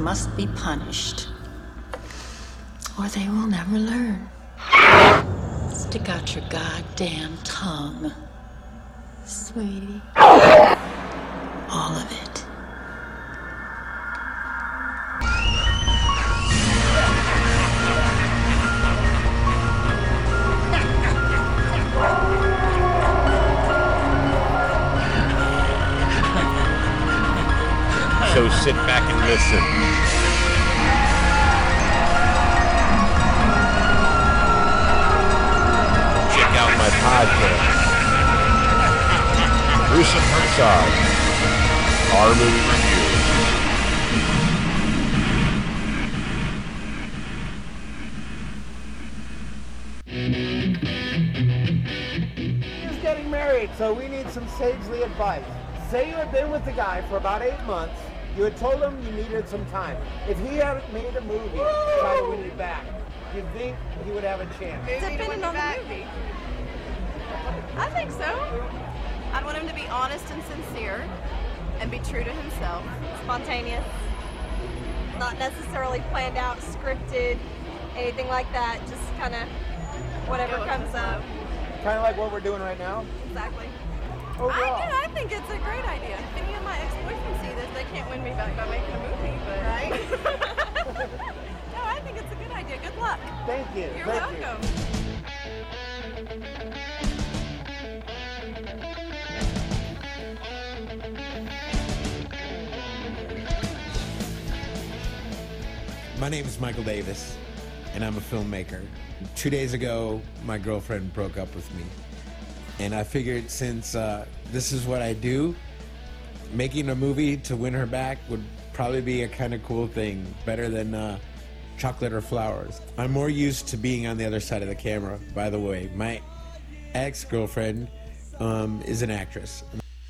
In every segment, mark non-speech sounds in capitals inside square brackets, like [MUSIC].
must be punished, or they will never learn. Stick out your goddamn tongue, sweetie. All of it. Sit back and listen. Check out my podcast. Gruesome Hertzogg. Our movie review. He's getting married, so we need some sagely advice. Say you have been with the guy for about eight months. You had told him you needed some time. If he hadn't made a movie to try to win you back, you think he would have a chance? Depending on the movie. I think so. I'd want him to be honest and sincere and be true to himself. spontaneous, not necessarily planned out, scripted, anything like that. Just kind of whatever comes up. Kind of like what we're doing right now. Exactly. Oh, I, Overall. yeah, I think it's a great idea. If any of my ex-boyfriends see this, they can't win me back by making a movie, but Right? [LAUGHS] no, I think it's a good idea. Good luck. Thank you. You're Thank you. welcome. My name is Michael Davis, and I'm a filmmaker. Two days ago, my girlfriend broke up with me. And I figured since uh, this is what I do, making a movie to win her back would probably be a kind of cool thing, better than uh, chocolate or flowers. I'm more used to being on the other side of the camera, by the way. My ex girlfriend um, is an actress.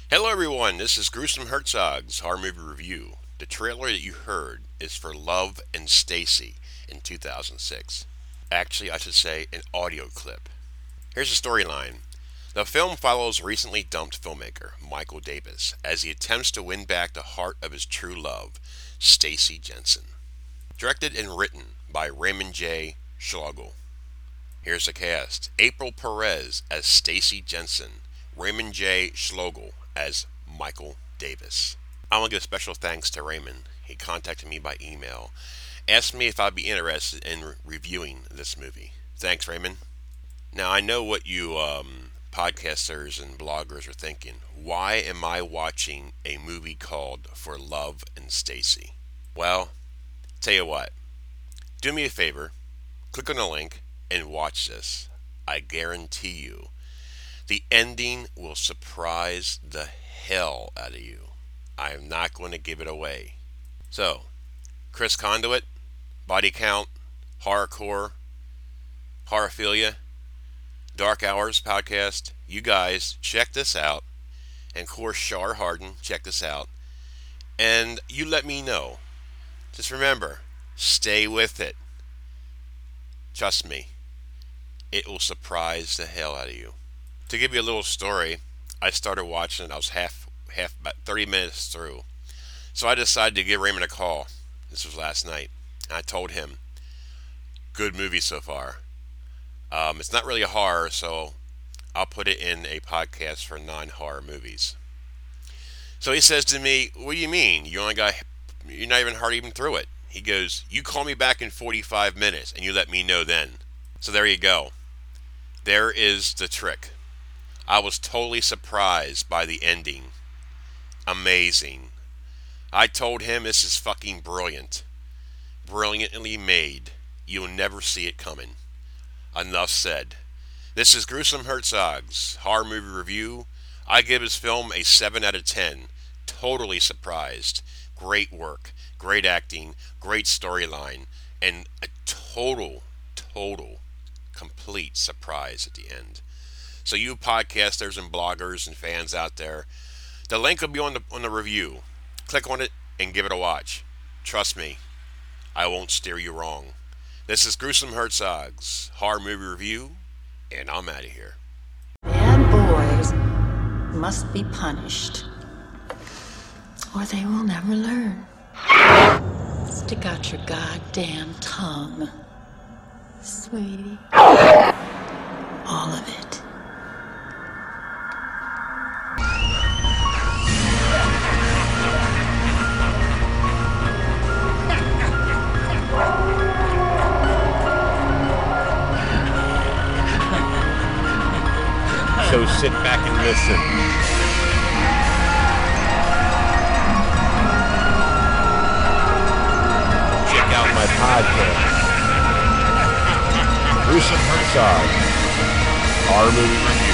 Hello, everyone. This is Gruesome Hertzogg's horror movie review. The trailer that you heard is for Love and Stacie in 2006. Actually, I should say an audio clip. Here's the storyline. The film follows recently dumped filmmaker Michael Davis as he attempts to win back the heart of his true love, Stacie Jensen. Directed and written by Raymond J. Schlagel. Here's the cast April Perez as Stacie Jensen, Raymond J. Schlogel as Michael Davis. I want to give a special thanks to Raymond. He contacted me by email, asked me if I'd be interested in re- reviewing this movie. Thanks, Raymond. Now, I know what you um, podcasters and bloggers are thinking. Why am I watching a movie called For Love and Stacie? Well, tell you what, do me a favor, click on the link and watch this. I guarantee you, the ending will surprise the hell out of you. I am not going to give it away. So, Chris Conduit, Body Count, Horrorcore, Horrophilia, Dark Hours podcast. You guys check this out. And of course, Shar Harden, check this out. And you let me know. Just remember, stay with it. Trust me, it will surprise the hell out of you. To give you a little story, I started watching it. I was half, half, about 30 minutes through. So I decided to give Raymond a call. This was last night. And I told him, good movie so far. Um, it's not really a horror, so I'll put it in a podcast for non-horror movies. So he says to me, "What do you mean? You only got you're not even hard even through it." He goes, "You call me back in 45 minutes and you let me know then." So there you go. There is the trick. I was totally surprised by the ending. Amazing. I told him this is fucking brilliant. Brilliantly made. You'll never see it coming. Enough said. This is Gruesome Hertzogg's horror movie review. I give his film a 7 out of 10. Totally surprised. Great work, great acting, great storyline, and a total, total, complete surprise at the end. So you podcasters and bloggers and fans out there, the link will be on the on the review. Click on it and give it a watch. Trust me, I won't steer you wrong. This is Gruesome Hertzogg's horror movie review, and I'm out of here. Bad boys must be punished, or they will never learn. Stick out your goddamn tongue. Sweetie. All of it. So sit back and listen. Check out my podcast. Gruesome Hertzogg. Review.